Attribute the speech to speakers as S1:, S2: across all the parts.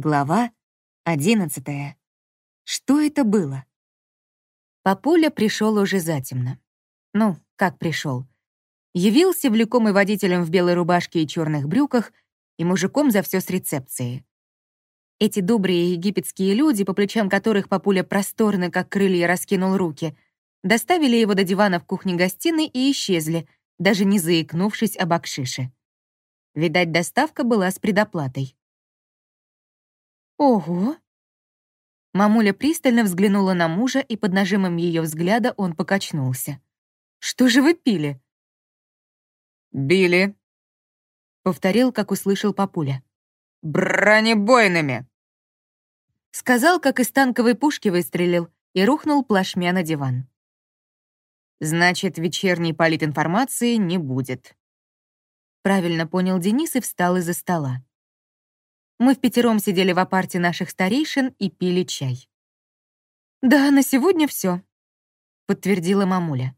S1: Глава одиннадцатая. Что это было? Папуля пришел уже затемно. Ну, как пришел? Явился влекомый водителем в белой рубашке и черных брюках и мужиком за все с рецепции. Эти добрые египетские люди, по плечам которых папуля просторно, как крылья, раскинул руки, доставили его до дивана в кухне-гостиной и исчезли, даже не заикнувшись об акшише. Видать, доставка была с предоплатой. «Ого!» Мамуля пристально взглянула на мужа, и под нажимом ее взгляда он покачнулся. «Что же вы пили?»
S2: «Били», —
S1: повторил, как услышал папуля.
S2: «Бронебойными!»
S1: Сказал, как из танковой пушки выстрелил, и рухнул плашмя на диван. «Значит, вечерней политинформации не будет». Правильно понял Денис и встал из-за стола. Мы в пятером сидели в апарте наших старейшин и пили чай. «Да, на сегодня все, подтвердила мамуля.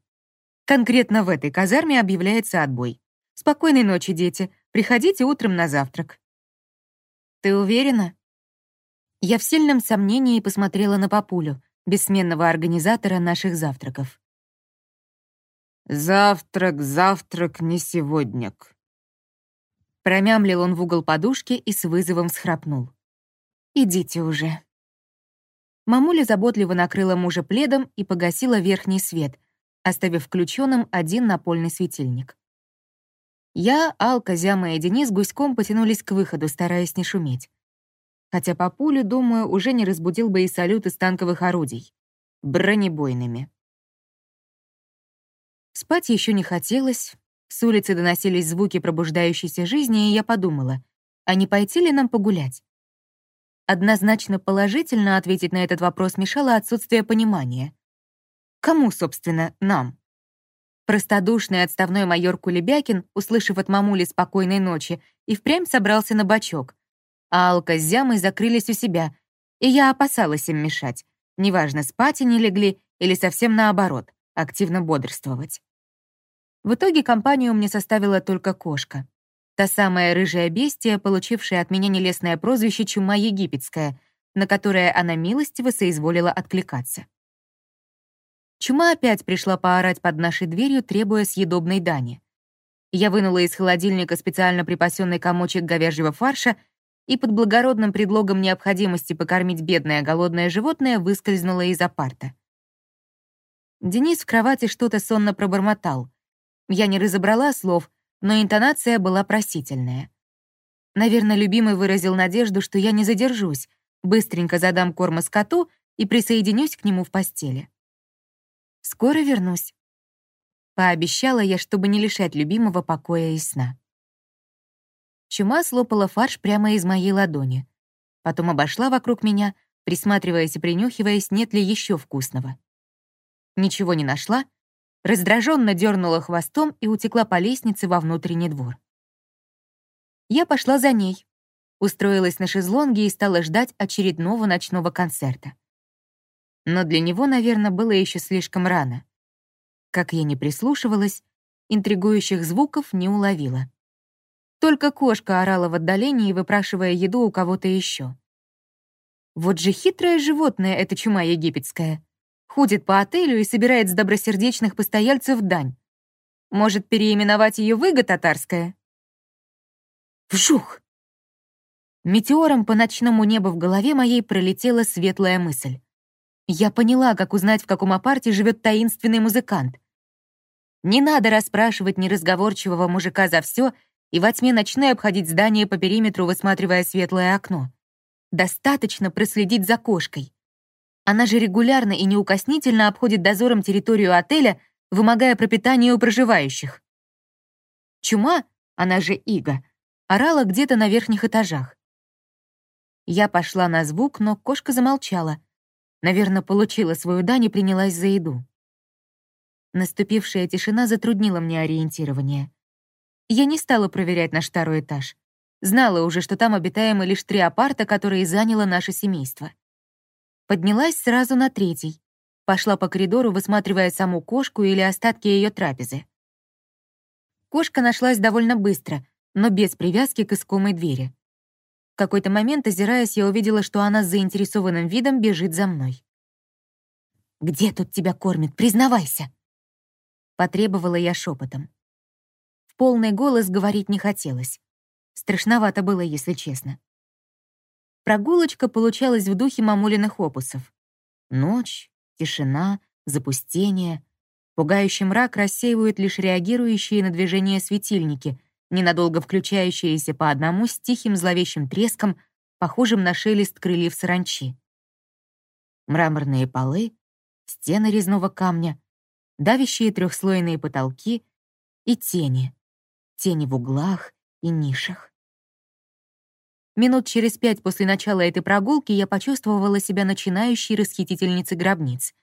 S1: «Конкретно в этой казарме объявляется отбой. Спокойной ночи, дети. Приходите утром на завтрак». «Ты уверена?» Я в сильном сомнении посмотрела на папулю, бессменного организатора наших завтраков.
S2: «Завтрак, завтрак не сегодняк»,
S1: Промямлил он в угол подушки и с вызовом схрапнул. «Идите уже». Мамуля заботливо накрыла мужа пледом и погасила верхний свет, оставив включенным один напольный светильник. Я, Алка, Зяма и Денис гуськом потянулись к выходу, стараясь не шуметь. Хотя по пулю, думаю, уже не разбудил бы и салют из танковых орудий. Бронебойными. Спать еще не хотелось, с улицы доносились звуки пробуждающейся жизни, и я подумала, а не пойти ли нам погулять? Однозначно положительно ответить на этот вопрос мешало отсутствие понимания. Кому, собственно, нам? Простодушный отставной майор Кулебякин, услышав от мамули спокойной ночи, и впрямь собрался на бочок. А Алка с Зямой закрылись у себя, и я опасалась им мешать. Неважно, спать они легли или совсем наоборот, активно бодрствовать. В итоге компанию мне составила только кошка. Та самая рыжая бестия, получившая от меня нелестное прозвище «Чума египетская», на которое она милостиво соизволила откликаться. Чума опять пришла поорать под нашей дверью, требуя съедобной дани. Я вынула из холодильника специально припасенный комочек говяжьего фарша и под благородным предлогом необходимости покормить бедное голодное животное выскользнула из апарта. Денис в кровати что-то сонно пробормотал. Я не разобрала слов, но интонация была просительная. Наверное, любимый выразил надежду, что я не задержусь, быстренько задам корма скоту и присоединюсь к нему в постели. «Скоро вернусь», — пообещала я, чтобы не лишать любимого покоя и сна. Чума слопала фарш прямо из моей ладони. Потом обошла вокруг меня, присматриваясь и принюхиваясь, нет ли еще вкусного. Ничего не нашла — раздраженно дернула хвостом и утекла по лестнице во внутренний двор. Я пошла за ней, устроилась на шезлонге и стала ждать очередного ночного концерта. Но для него, наверное, было еще слишком рано. Как я не прислушивалась, интригующих звуков не уловила. Только кошка орала в отдалении, выпрашивая еду у кого-то еще. Вот же хитрое животное эта чума египетская ходит по отелю и собирает с добросердечных постояльцев дань. Может, переименовать ее в Иго Татарская? Вжух! Метеором по ночному небу в голове моей пролетела светлая мысль. Я поняла, как узнать, в каком апарте живет таинственный музыкант. Не надо расспрашивать неразговорчивого мужика за все и во тьме ночной обходить здание по периметру, высматривая светлое окно. Достаточно проследить за кошкой. Она же регулярно и неукоснительно обходит дозором территорию отеля, вымогая пропитание у проживающих. Чума, она же Ига, орала где-то на верхних этажах. Я пошла на звук, но кошка замолчала. Наверное, получила свою дань и принялась за еду. Наступившая тишина затруднила мне ориентирование. Я не стала проверять наш второй этаж. Знала уже, что там обитаемы лишь три апарта, которые заняло наше семейство. Поднялась сразу на третий. Пошла по коридору, высматривая саму кошку или остатки ее трапезы. Кошка нашлась довольно быстро, но без привязки к искомой двери. какой-то момент, озираясь, я увидела, что она с заинтересованным видом бежит за мной. «Где тут тебя кормят? Признавайся!» Потребовала я шепотом. В полный голос говорить не хотелось. Страшновато было, если честно. Прогулочка получалась в духе мамулиных опусов. Ночь, тишина, запустение. Пугающий мрак рассеивают лишь реагирующие на движение светильники — ненадолго включающиеся по одному с тихим зловещим треском, похожим на шелест крыльев саранчи. Мраморные полы, стены резного камня, давящие трехслойные потолки и тени, тени в углах и нишах. Минут через пять после начала этой прогулки я почувствовала себя начинающей расхитительницей гробниц.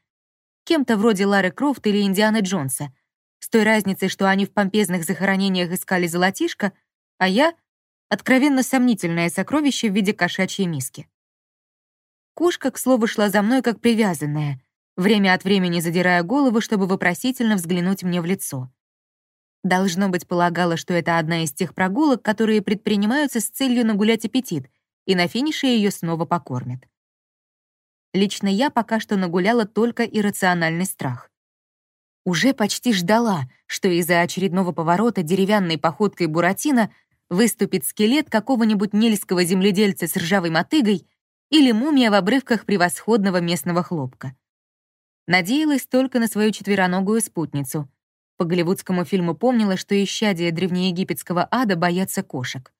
S1: Кем-то вроде Лары Крофт или Индианы Джонса — с той разницей, что они в помпезных захоронениях искали золотишко, а я — откровенно сомнительное сокровище в виде кошачьей миски. Кошка, к слову, шла за мной как привязанная, время от времени задирая голову, чтобы вопросительно взглянуть мне в лицо. Должно быть, полагала, что это одна из тех прогулок, которые предпринимаются с целью нагулять аппетит, и на финише ее снова покормят. Лично я пока что нагуляла только иррациональный страх. Уже почти ждала, что из-за очередного поворота деревянной походкой Буратино выступит скелет какого-нибудь нельского земледельца с ржавой мотыгой или мумия в обрывках превосходного местного хлопка. Надеялась только на свою четвероногую спутницу. По голливудскому фильму помнила, что исчадия древнеегипетского ада боятся кошек.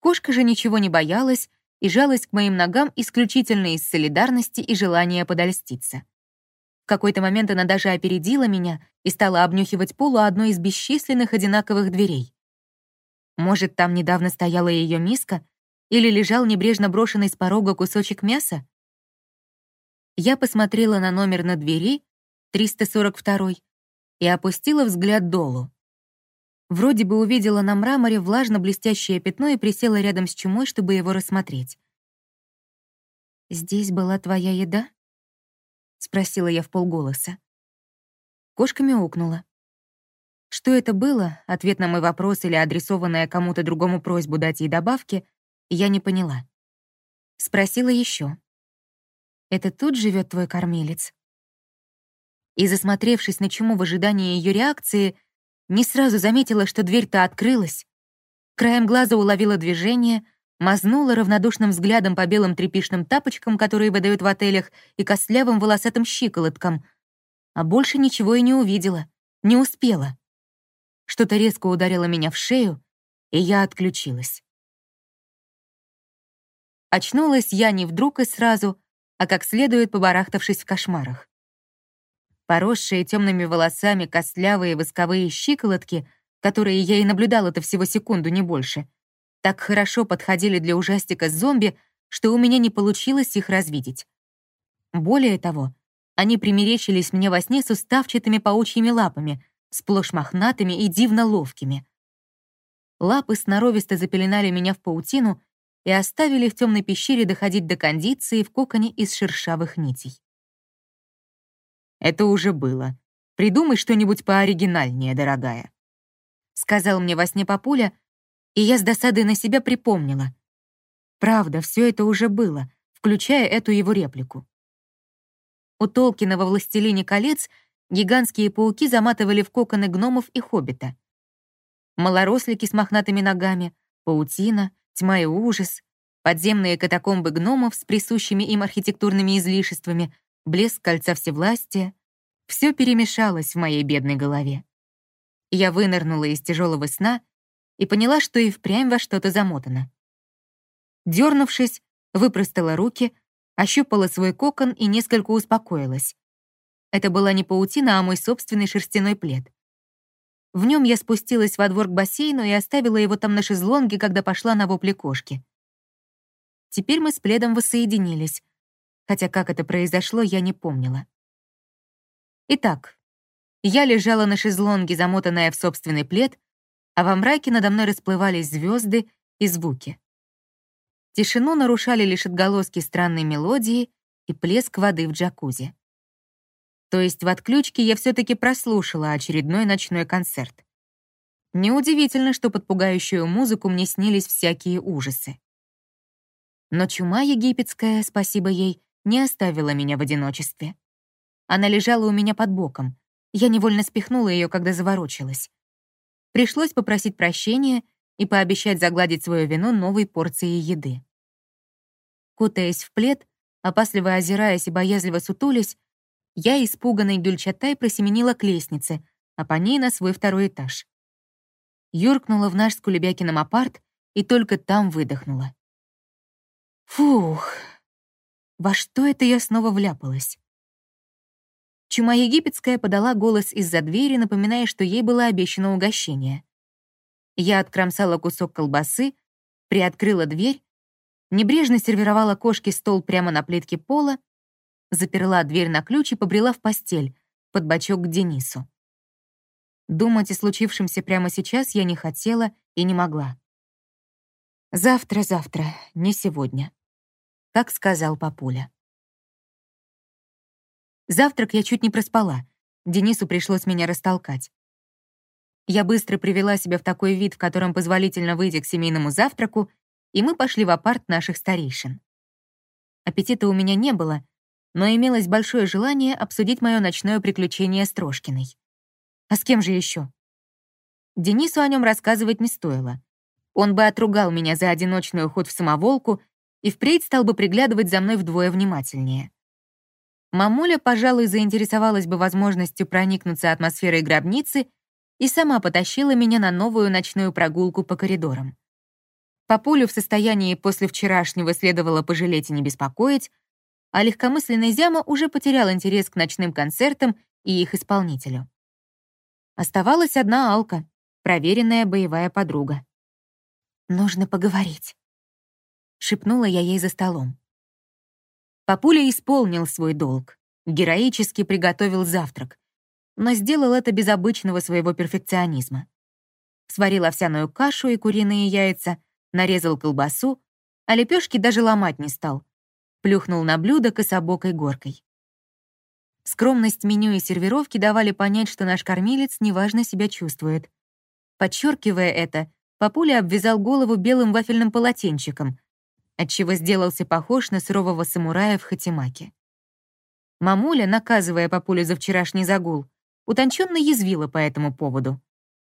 S1: Кошка же ничего не боялась и жалась к моим ногам исключительно из солидарности и желания подольститься. В какой-то момент она даже опередила меня и стала обнюхивать полу одной из бесчисленных одинаковых дверей. Может, там недавно стояла ее миска или лежал небрежно брошенный с порога кусочек мяса? Я посмотрела на номер на двери, 342 и опустила взгляд долу. Вроде бы увидела на мраморе влажно-блестящее пятно и присела рядом с чумой, чтобы его рассмотреть. «Здесь была твоя еда?» — спросила я в полголоса. Кошка мяукнула. Что это было, ответ на мой вопрос или адресованная кому-то другому просьбу дать ей добавки, я не поняла. Спросила еще. «Это тут живет твой кормилец?» И, засмотревшись на чему в ожидании ее реакции, не сразу заметила, что дверь-то открылась. Краем глаза уловила движение — мазнула равнодушным взглядом по белым тряпичным тапочкам, которые выдают в отелях, и костлявым волосатым щиколоткам, а больше ничего и не увидела, не успела. Что-то резко ударило меня в шею, и я отключилась. Очнулась я не вдруг и сразу, а как следует побарахтавшись в кошмарах. Поросшие темными волосами костлявые восковые щиколотки, которые я и наблюдала-то всего секунду, не больше — так хорошо подходили для ужастика с зомби, что у меня не получилось их развидеть. Более того, они примерещились мне во сне с уставчатыми паучьими лапами, сплошь мохнатыми и дивно ловкими. Лапы сноровисто запеленали меня в паутину и оставили в темной пещере доходить до кондиции в коконе из шершавых нитей.
S2: «Это уже было. Придумай что-нибудь пооригинальнее, дорогая», —
S1: сказал мне во сне папуля, и я с досадой на себя припомнила. Правда, все это уже было, включая эту его реплику. У Толкина во «Властелине колец» гигантские пауки заматывали в коконы гномов и хоббита. Малорослики с мохнатыми ногами, паутина, тьма и ужас, подземные катакомбы гномов с присущими им архитектурными излишествами, блеск кольца всевластия — все перемешалось в моей бедной голове. Я вынырнула из тяжелого сна и поняла, что и впрямь во что-то замотано. Дернувшись, выпростала руки, ощупала свой кокон и несколько успокоилась. Это была не паутина, а мой собственный шерстяной плед. В нем я спустилась во двор к бассейну и оставила его там на шезлонге, когда пошла на вопли кошки. Теперь мы с пледом воссоединились, хотя как это произошло, я не помнила. Итак, я лежала на шезлонге, замотанная в собственный плед, а во мраке надо мной расплывались звезды и звуки. Тишину нарушали лишь отголоски странной мелодии и плеск воды в джакузи. То есть в отключке я все-таки прослушала очередной ночной концерт. Неудивительно, что под пугающую музыку мне снились всякие ужасы. Но чума египетская, спасибо ей, не оставила меня в одиночестве. Она лежала у меня под боком. Я невольно спихнула ее, когда заворочилась. Пришлось попросить прощения и пообещать загладить свое вину новой порцией еды. Кутаясь в плед, опасливо озираясь и боязливо сутулясь, я, испуганной Гюльчатай, просеменила к лестнице, а по ней на свой второй этаж. Юркнула в наш с Кулебякиным апарт и только там выдохнула. Фух, во что это я снова вляпалась? Чума египетская подала голос из-за двери, напоминая, что ей было обещано угощение. Я откромсала кусок колбасы, приоткрыла дверь, небрежно сервировала кошке стол прямо на плитке пола, заперла дверь на ключ и побрела в постель, под бочок к Денису. Думать о случившемся прямо сейчас я не хотела и не могла. Завтра, завтра, не сегодня. Как сказал папуля. Завтрак я чуть не проспала. Денису пришлось меня растолкать. Я быстро привела себя в такой вид, в котором позволительно выйти к семейному завтраку, и мы пошли в апарт наших старейшин. Аппетита у меня не было, но имелось большое желание обсудить мое ночное приключение с Трошкиной. А с кем же еще? Денису о нем рассказывать не стоило. Он бы отругал меня за одиночный уход в самоволку и впредь стал бы приглядывать за мной вдвое внимательнее. Мамуля, пожалуй, заинтересовалась бы возможностью проникнуться атмосферой гробницы и сама потащила меня на новую ночную прогулку по коридорам. Папулю в состоянии после вчерашнего следовало пожалеть и не беспокоить, а легкомысленный Зяма уже потерял интерес к ночным концертам и их исполнителю. Оставалась одна Алка, проверенная боевая подруга. «Нужно поговорить», — шепнула я ей за столом. Папуля исполнил свой долг, героически приготовил завтрак, но сделал это без обычного своего перфекционизма. Сварил овсяную кашу и куриные яйца, нарезал колбасу, а лепешки даже ломать не стал. Плюхнул на блюдо кособокой горкой. Скромность меню и сервировки давали понять, что наш кормилец неважно себя чувствует. Подчеркивая это, папуля обвязал голову белым вафельным полотенчиком, отчего сделался похож на сурового самурая в хатимаке. Мамуля, наказывая папулю за вчерашний загул, утонченно язвила по этому поводу.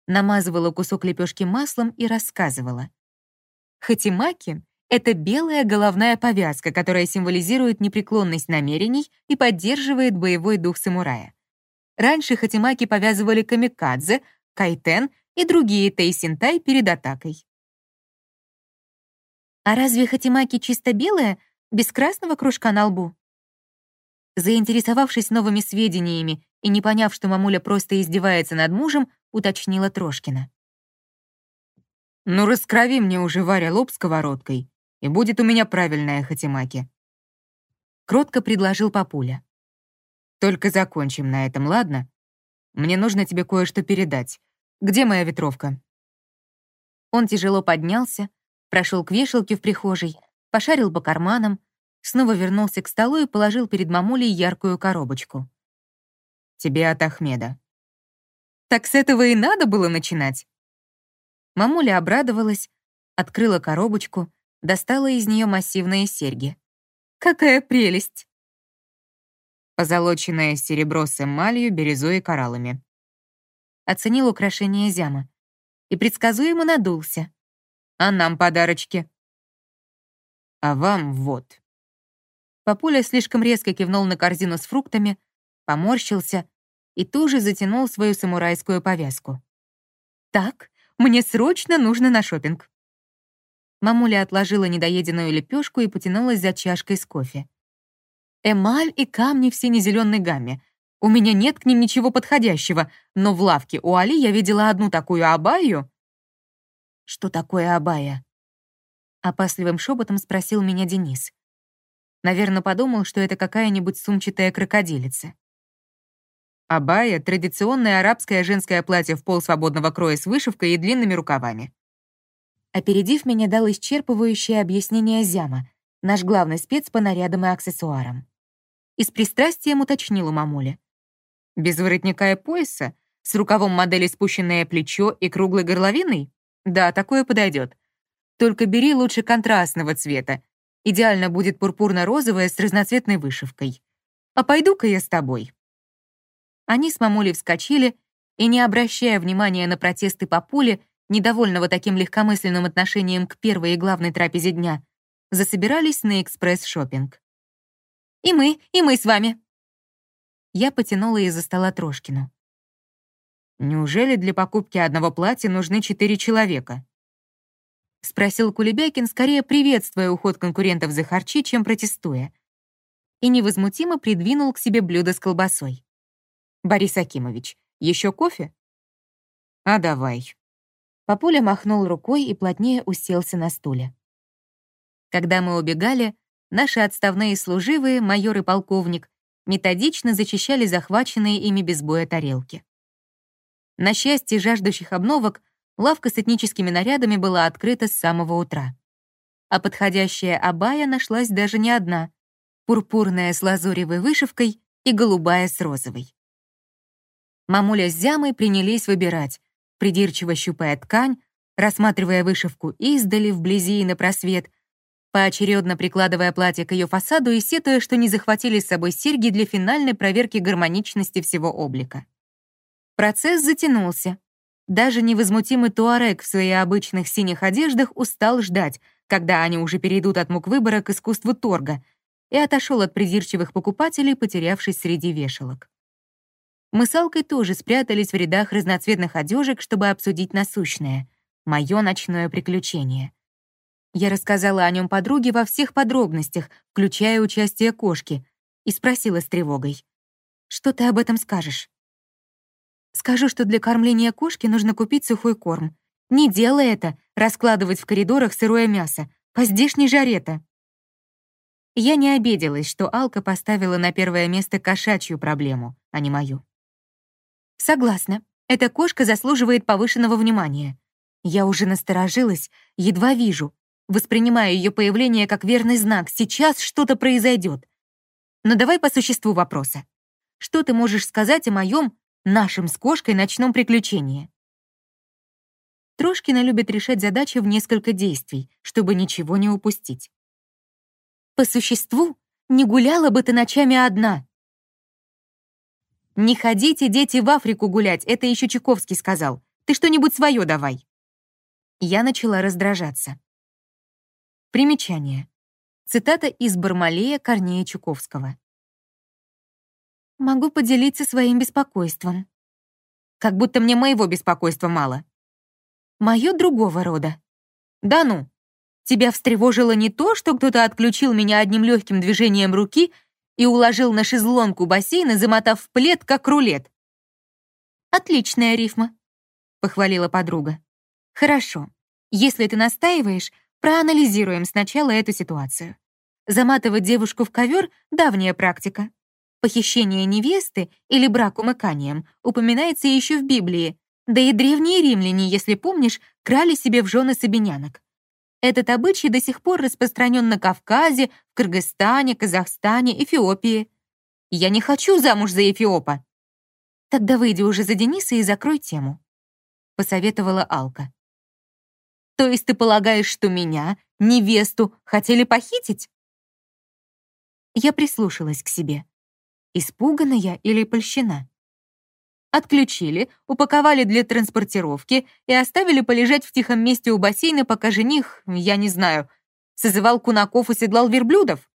S1: Намазывала кусок лепешки маслом и рассказывала. Хатимаки это белая головная повязка, которая символизирует непреклонность намерений и поддерживает боевой дух самурая. Раньше хатимаки повязывали камикадзе, кайтен и другие тейсинтай перед атакой. А разве хатимаки чисто белая, без красного кружка на лбу? Заинтересовавшись новыми сведениями и не поняв, что мамуля просто издевается над мужем, уточнила Трошкина. «Ну, раскрови мне уже, Варя, лоб сковородкой и будет у меня правильная хатимаки». Кротко предложил папуля. «Только закончим на этом, ладно? Мне нужно тебе кое-что передать. Где моя ветровка?» Он тяжело поднялся, прошел к вешалке в прихожей, пошарил по карманам, снова вернулся к столу и положил перед мамулей яркую коробочку. «Тебе от Ахмеда». «Так с этого и надо было начинать?» Мамуля обрадовалась, открыла коробочку, достала из нее массивные серьги. «Какая прелесть!» Позолоченное серебро с эмалью, бирюзой и кораллами. Оценил украшение Зяма и предсказуемо надулся. «А нам подарочки?» «А вам вот». Папуля слишком резко кивнул на корзину с фруктами, поморщился и тоже затянул свою самурайскую повязку. «Так, мне срочно нужно на шопинг. Мамуля отложила недоеденную лепешку и потянулась за чашкой с кофе. «Эмаль и камни в сине-зеленой гамме. У меня нет к ним ничего подходящего, но в лавке у Али я видела одну такую абаю». «Что такое абая?» Опасливым шепотом спросил меня Денис. Наверное, подумал, что это какая-нибудь сумчатая крокодилица. Абая — традиционное арабское женское платье в пол свободного кроя с вышивкой и длинными рукавами. Опередив меня, дал исчерпывающее объяснение Зяма, наш главный спец по нарядам и аксессуарам. И с пристрастием уточнил у мамули. Без воротника и пояса, с рукавом модели спущенное плечо и круглой горловиной? Да, такое подойдет. Только бери лучше контрастного цвета. Идеально будет пурпурно-розовая с разноцветной вышивкой. А пойду-ка я с тобой». Они с мамулей вскочили и, не обращая внимания на протесты папули, недовольного таким легкомысленным отношением к первой и главной трапезе дня, засобирались на экспресс шопинг «И мы, и мы с вами!» Я потянула из-за стола Трошкину.
S2: «Неужели для покупки одного платья нужны четыре человека?»
S1: — спросил Кулебякин, скорее приветствуя уход конкурентов за харчи, чем протестуя. И невозмутимо придвинул к себе блюдо с колбасой. «Борис Акимович, еще кофе?»
S2: «А давай».
S1: Папуля махнул рукой и плотнее уселся на стуле. Когда мы убегали, наши отставные служивые, майор и полковник, методично зачищали захваченные ими без боя тарелки. На счастье жаждущих обновок, лавка с этническими нарядами была открыта с самого утра. А подходящая абая нашлась даже не одна — пурпурная с лазуревой вышивкой и голубая с розовой. Мамуля с Зямой принялись выбирать, придирчиво щупая ткань, рассматривая вышивку издали, вблизи и на просвет, поочередно прикладывая платье к ее фасаду и сетуя, что не захватили с собой серьги для финальной проверки гармоничности всего облика. Процесс затянулся. Даже невозмутимый Туарек в своих обычных синих одеждах устал ждать, когда они уже перейдут от мук выбора к искусству торга, и отошел от придирчивых покупателей, потерявшись среди вешалок. Мы с Алкой тоже спрятались в рядах разноцветных одежек, чтобы обсудить насущное — мое ночное приключение. Я рассказала о нем подруге во всех подробностях, включая участие кошки, и спросила с тревогой. «Что ты об этом скажешь?» Скажу, что для кормления кошки нужно купить сухой корм. Не делай это, раскладывать в коридорах сырое мясо. По здешней жаре-то. Я не обиделась, что Алка поставила на первое место кошачью проблему, а не мою. Согласна, эта кошка заслуживает повышенного внимания. Я уже насторожилась, едва вижу, воспринимаю ее появление как верный знак. Сейчас что-то произойдет. Но давай по существу вопроса. Что ты можешь сказать о моем нашим с кошкой ночном приключении. Трошкина любит решать задачи в несколько действий, чтобы ничего не упустить. По существу, не гуляла бы ты ночами одна. «Не ходите, дети, в Африку гулять», это еще Чуковский сказал. «Ты что-нибудь свое давай». Я начала раздражаться. Примечание. Цитата из Бармалея Корнея Чуковского. Могу поделиться своим беспокойством. Как будто мне моего беспокойства мало. Мое другого рода. Да ну, тебя встревожило не то, что кто-то отключил меня одним легким движением руки и уложил на шезлонку бассейна, замотав в плед, как рулет. Отличная рифма, похвалила подруга. Хорошо. Если ты настаиваешь, проанализируем сначала эту ситуацию. Заматывать девушку в ковер — давняя практика. Похищение невесты или брак умыканием упоминается еще в Библии, да и древние римляне, если помнишь, крали себе в жены сабинянок. Этот обычай до сих пор распространен на Кавказе, в Кыргызстане, Казахстане, Эфиопии. Я не хочу замуж за Эфиопа. Тогда выйди уже за Дениса и закрой тему, — посоветовала Алка. То есть ты полагаешь, что меня, невесту, хотели похитить? Я прислушалась к себе. Испугана я или польщена? Отключили, упаковали для транспортировки и оставили полежать в тихом месте у бассейна, пока жених, я не знаю, созывал кунаков и седлал верблюдов?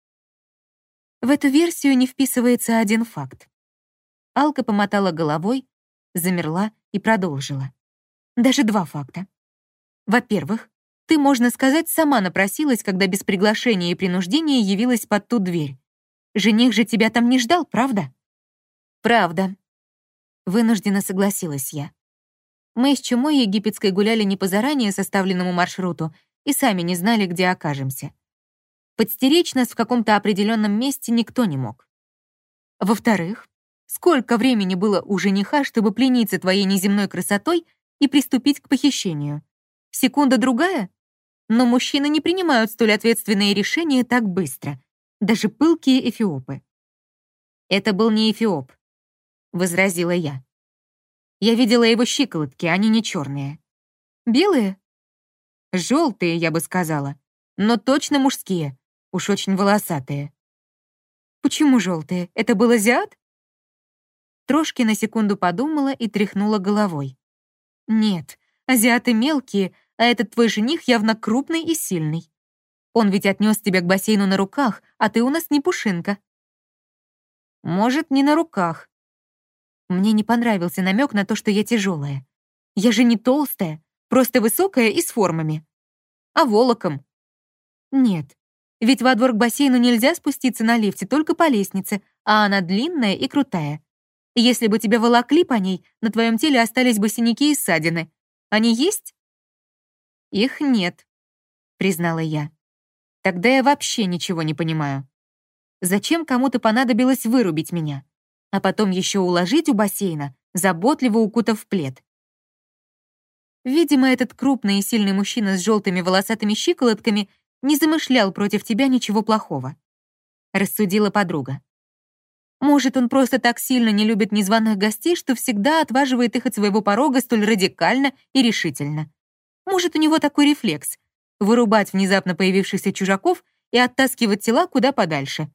S1: В эту версию не вписывается один факт. Алка помотала головой, замерла и продолжила. Даже два факта. Во-первых, ты, можно сказать, сама напросилась, когда без приглашения и принуждения явилась под ту дверь. Жених же тебя там не ждал, правда?» «Правда», — вынуждена согласилась я. Мы с Чумой египетской гуляли не по заранее составленному маршруту и сами не знали, где окажемся. Подстеречь нас в каком-то определенном месте никто не мог. Во-вторых, сколько времени было у жениха, чтобы плениться твоей неземной красотой и приступить к похищению? Секунда-другая? Но мужчины не принимают столь ответственные решения так быстро даже пылкие эфиопы. «Это был не эфиоп», — возразила я. «Я видела его щиколотки, они не черные. Белые? Желтые, я бы сказала, но точно мужские.
S2: Уж очень волосатые.
S1: Почему желтые? Это был азиат? Трошки на секунду подумала и тряхнула головой. Нет, азиаты мелкие, а этот твой жених явно крупный и сильный. Он ведь отнес тебя к бассейну на руках, а ты у нас не пушинка.
S2: Может, не на руках.
S1: Мне не понравился намек на то, что я тяжелая. Я же не толстая, просто высокая и с формами. А волоком? Нет, ведь во двор к бассейну нельзя спуститься на лифте, только по лестнице, а она длинная и крутая. Если бы тебя волокли по ней, на твоем теле остались бы синяки и ссадины. Они есть?
S2: Их нет, признала я. Тогда я вообще ничего не понимаю. Зачем кому-то понадобилось вырубить меня, а потом еще уложить у бассейна, заботливо укутав плед?
S1: Видимо, этот крупный и сильный мужчина с желтыми волосатыми щиколотками не замышлял против тебя ничего плохого. Рассудила подруга. Может, он просто так сильно не любит незваных гостей, что всегда отваживает их от своего порога столь радикально и решительно. Может, у него такой рефлекс — вырубать внезапно появившихся чужаков и оттаскивать тела куда подальше.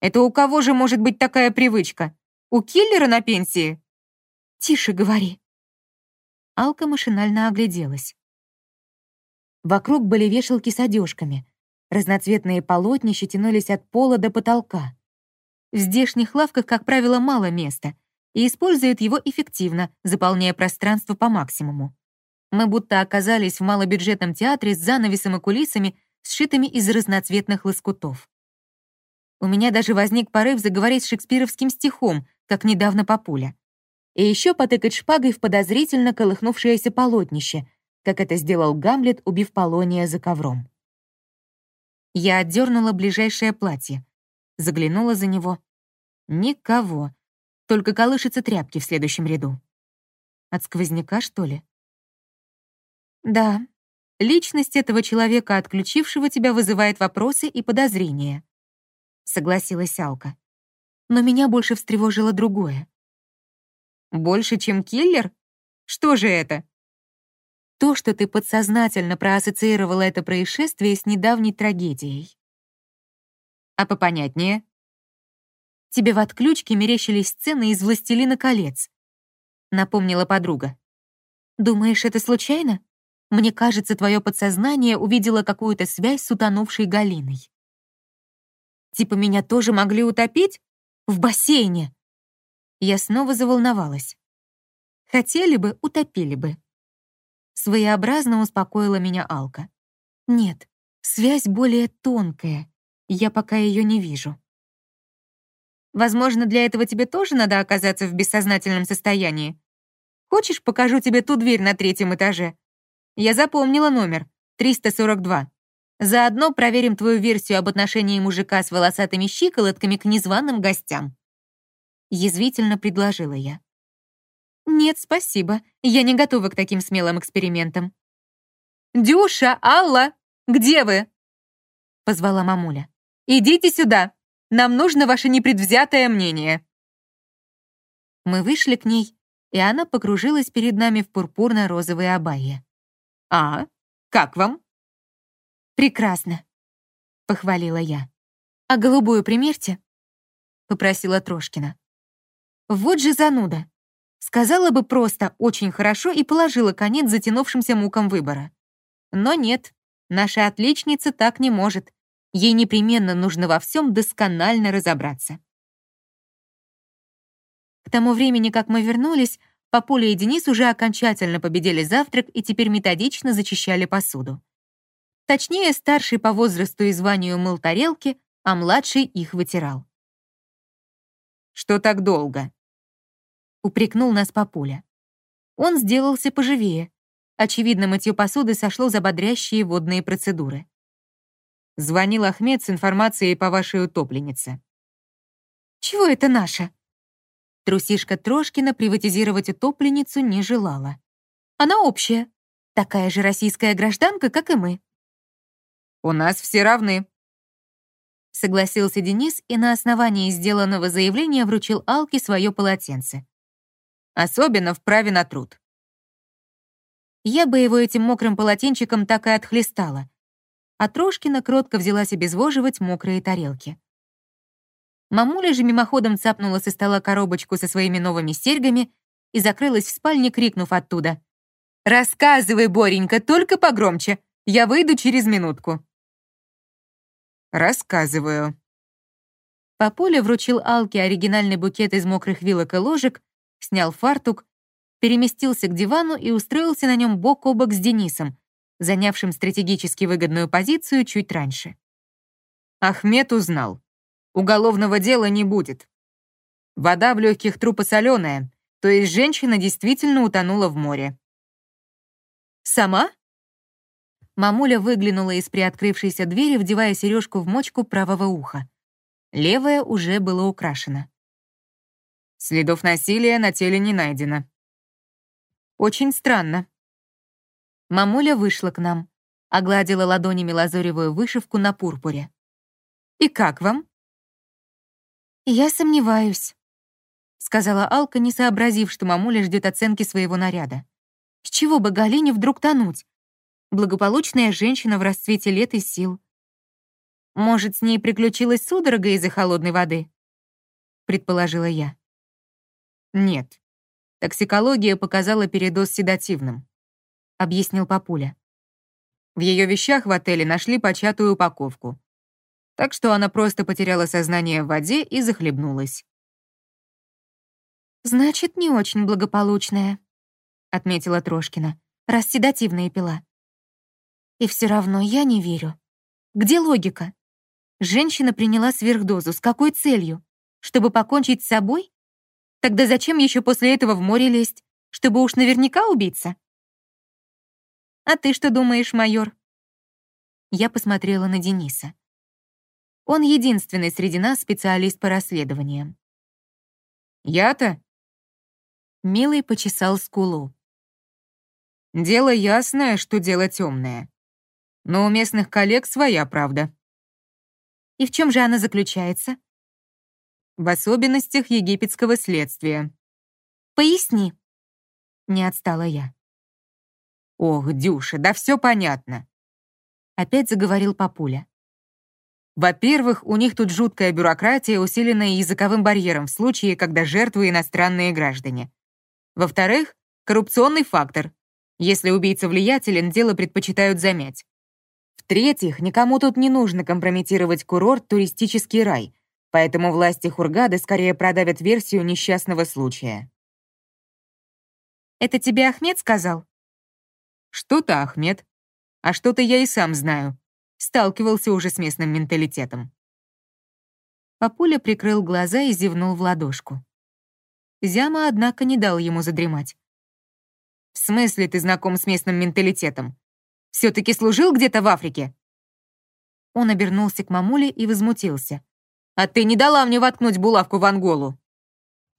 S2: Это у кого же может быть такая привычка? У киллера на пенсии?
S1: Тише говори. Алка машинально огляделась. Вокруг были вешалки с одежками. Разноцветные полотнища тянулись от пола до потолка. В здешних лавках, как правило, мало места, и используют его эффективно, заполняя пространство по максимуму. Мы будто оказались в малобюджетном театре с занавесом и кулисами, сшитыми из разноцветных лоскутов. У меня даже возник порыв заговорить шекспировским стихом, как недавно Папуля. И еще потыкать шпагой в подозрительно колыхнувшееся полотнище, как это сделал Гамлет, убив Полония за ковром. Я отдернула ближайшее платье, заглянула за него. Никого, только колышется тряпки в следующем ряду. От сквозняка, что ли? Да, личность этого человека, отключившего тебя, вызывает вопросы и подозрения. Согласилась Алка. Но меня больше встревожило другое.
S2: Больше, чем киллер? Что же это?
S1: То, что ты подсознательно проассоциировала это происшествие с недавней трагедией.
S2: А попонятнее?
S1: Тебе в отключке мерещились сцены из «Властелина колец», — напомнила подруга. Думаешь, это случайно? Мне кажется, твое подсознание увидело какую-то связь с утонувшей Галиной. Типа меня тоже могли утопить? В бассейне. Я снова заволновалась. Хотели бы, утопили бы. Своеобразно успокоила меня Алка. Нет, связь более тонкая. Я пока ее не вижу. Возможно, для этого тебе тоже надо оказаться в бессознательном состоянии. Хочешь, покажу тебе ту дверь на третьем этаже? Я запомнила номер. 342. Заодно проверим твою версию об отношении мужика с волосатыми щиколотками к незваным гостям. Язвительно предложила я. Нет, спасибо. Я не готова к таким смелым экспериментам.
S2: «Дюша, Алла, где вы?»
S1: Позвала мамуля.
S2: «Идите сюда. Нам нужно ваше непредвзятое мнение».
S1: Мы вышли к ней, и она покружилась перед нами в пурпурно-розовой абайе.
S2: «А, как вам?»
S1: «Прекрасно», — похвалила я. «А голубую примерьте?» — попросила Трошкина. «Вот же зануда. Сказала бы просто «очень хорошо» и положила конец затянувшимся мукам выбора. Но нет, наша отличница так не может. Ей непременно нужно во всем досконально разобраться. К тому времени, как мы вернулись, Папуля и Денис уже окончательно победили завтрак и теперь методично зачищали посуду. Точнее, старший по возрасту и званию мыл тарелки, а младший их вытирал.
S2: «Что так долго?»
S1: — упрекнул нас папуля. Он сделался поживее. Очевидно, мытье посуды сошло за бодрящие водные процедуры.
S2: Звонил Ахмед с информацией по вашей утопленнице.
S1: «Чего это наша?» Трусишка Трошкина приватизировать утопленницу не желала. «Она общая. Такая же российская гражданка, как и мы.
S2: «У нас все равны», —
S1: согласился Денис и на основании сделанного заявления вручил Алке свое полотенце.
S2: «Особенно в праве на труд».
S1: Я бы его этим мокрым полотенчиком так и отхлестала. а Трошкина кротко взялась обезвоживать мокрые тарелки. Мамуля же мимоходом цапнула со стола коробочку со своими новыми серьгами и закрылась в спальне, крикнув оттуда. «Рассказывай, Боренька, только погромче. Я выйду через минутку».
S2: «Рассказываю».
S1: Папуля вручил Алке оригинальный букет из мокрых вилок и ложек, снял фартук, переместился к дивану и устроился на нем бок о бок с Денисом, занявшим стратегически выгодную позицию чуть раньше.
S2: Ахмед узнал. Уголовного дела не будет. Вода в легких трупа соленая, то есть женщина действительно утонула в море.
S1: «Сама?» Мамуля выглянула из приоткрывшейся двери, вдевая сережку в мочку правого уха. Левое уже было украшено.
S2: Следов насилия на теле не найдено.
S1: Очень странно. Мамуля вышла к нам, огладила ладонями лазоревую вышивку на пурпуре. «И как вам?» «Я сомневаюсь», — сказала Алка, не сообразив, что мамуля ждет оценки своего наряда. «С чего бы Галине вдруг тонуть? Благополучная женщина в расцвете лет и сил. Может, с ней приключилась судорога из-за холодной воды?» — предположила я.
S2: «Нет. Токсикология показала передоз седативным», — объяснил папуля. В ее вещах в отеле нашли початую упаковку так что она просто потеряла сознание в воде и захлебнулась.
S1: «Значит, не очень благополучная», — отметила Трошкина, раз седативная пила. «И все равно я не верю. Где логика? Женщина приняла сверхдозу. С какой целью? Чтобы покончить с собой? Тогда зачем еще после этого в море лезть? Чтобы уж наверняка убиться?» «А ты что думаешь, майор?» Я посмотрела на Дениса. Он единственный среди нас специалист по расследованиям.
S2: «Я-то?»
S1: Милый почесал скулу.
S2: «Дело ясное, что дело темное. Но у местных коллег своя правда».
S1: «И в чем же она заключается?»
S2: «В особенностях египетского следствия».
S1: «Поясни», — не отстала я.
S2: «Ох, Дюша, да все понятно», — опять заговорил папуля. Во-первых, у них тут жуткая бюрократия, усиленная языковым барьером в случае, когда жертвы иностранные граждане. Во-вторых, коррупционный фактор. Если убийца влиятелен, дело предпочитают замять. В-третьих, никому тут не нужно компрометировать курорт «Туристический рай», поэтому власти Хургады скорее продавят версию несчастного случая.
S1: «Это тебе Ахмед сказал?»
S2: «Что-то Ахмед. А что-то я и сам знаю сталкивался уже с местным менталитетом.
S1: Папуля прикрыл глаза и зевнул в ладошку. Зяма, однако, не дал ему задремать.
S2: «В смысле ты знаком с местным менталитетом? Все-таки служил где-то в Африке?»
S1: Он обернулся к мамуле и возмутился.
S2: «А ты не дала мне воткнуть булавку в Анголу?»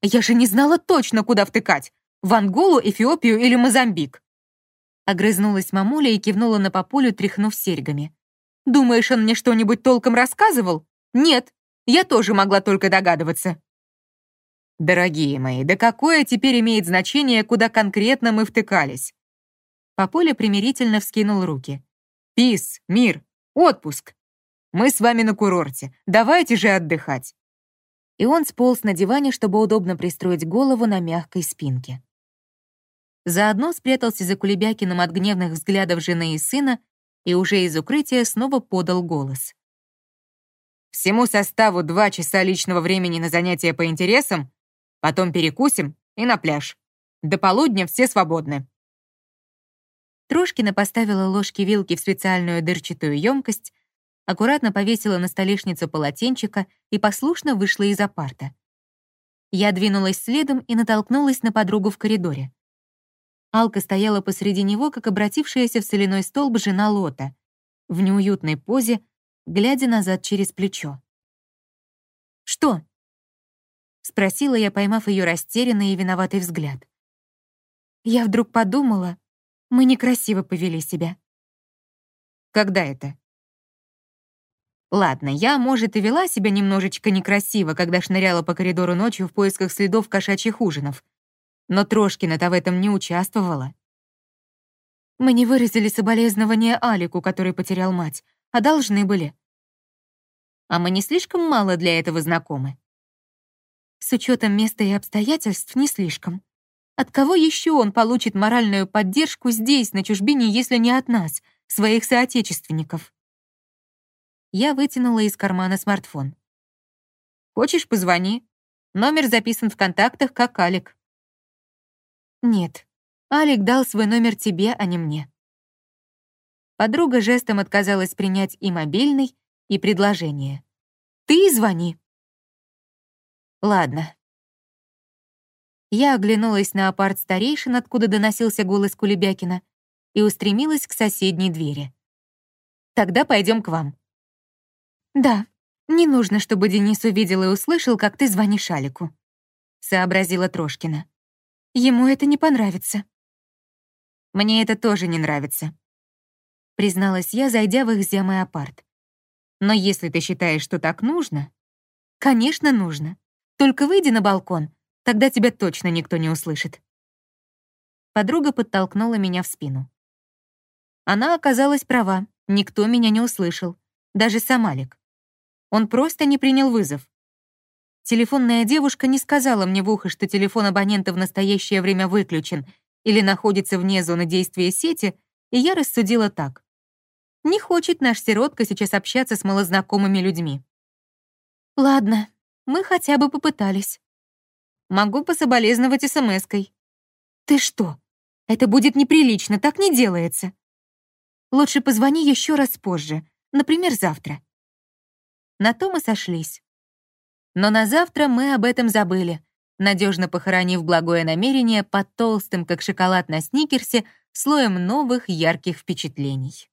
S1: «Я же не знала точно, куда втыкать. В Анголу, Эфиопию или Мозамбик?» Огрызнулась мамуля и кивнула на папулю, тряхнув серьгами. Думаешь, он мне что-нибудь толком рассказывал? Нет, я тоже могла только догадываться.
S2: Дорогие мои, да какое теперь имеет значение, куда конкретно мы втыкались?
S1: Папуля примирительно вскинул руки.
S2: Пис, мир, отпуск. Мы с вами на курорте, давайте же отдыхать.
S1: И он сполз на диване, чтобы удобно пристроить голову на мягкой спинке. Заодно спрятался за Кулебякиным от гневных взглядов жены и сына и уже из укрытия снова подал голос.
S2: «Всему составу два часа личного времени на занятия по интересам, потом перекусим и на пляж. До полудня все свободны».
S1: Трошкина поставила ложки-вилки в специальную дырчатую емкость, аккуратно повесила на столешницу полотенчика и послушно вышла из апарта. Я двинулась следом и натолкнулась на подругу в коридоре. Алка стояла посреди него, как обратившаяся в соляной столб жена Лота, в неуютной позе, глядя назад через плечо. «Что?» — спросила я, поймав ее растерянный и виноватый взгляд. Я вдруг подумала, мы некрасиво повели себя.
S2: «Когда это?»
S1: Ладно, я, может, и вела себя немножечко некрасиво, когда шныряла по коридору ночью в поисках следов кошачьих ужинов но Трошкина-то в этом не участвовала. Мы не выразили соболезнования Алику, который потерял мать, а должны были. А мы не слишком мало для этого знакомы? С учетом места и обстоятельств не слишком. От кого еще он получит моральную поддержку здесь, на чужбине, если не от нас, своих соотечественников? Я вытянула из кармана смартфон. «Хочешь, позвони. Номер записан в контактах как Алик». «Нет, Алик дал свой номер тебе, а не мне». Подруга жестом отказалась принять и мобильный, и предложение. «Ты звони». «Ладно». Я оглянулась на апарт старейшин, откуда доносился голос Кулебякина, и устремилась к соседней двери. «Тогда пойдем к вам». «Да, не нужно, чтобы Денис увидел и услышал, как ты звонишь Алику», — сообразила Трошкина. «Ему это не понравится». «Мне это тоже не нравится», — призналась я, зайдя в их земый апарт. «Но если ты считаешь, что так нужно...» «Конечно, нужно. Только выйди на балкон, тогда тебя точно никто не услышит». Подруга подтолкнула меня в спину. Она оказалась права, никто меня не услышал, даже сам Алик. Он просто не принял вызов. Телефонная девушка не сказала мне в ухо, что телефон абонента в настоящее время выключен или находится вне зоны действия сети, и я рассудила так. Не хочет наш сиротка сейчас общаться с малознакомыми людьми. Ладно, мы хотя бы попытались. Могу пособолезновать смс-кой. Ты что? Это будет неприлично, так не делается. Лучше позвони еще раз позже, например, завтра. На то мы сошлись. Но на завтра мы об этом забыли, надежно похоронив благое намерение под толстым, как шоколад на сникерсе, слоем новых ярких впечатлений.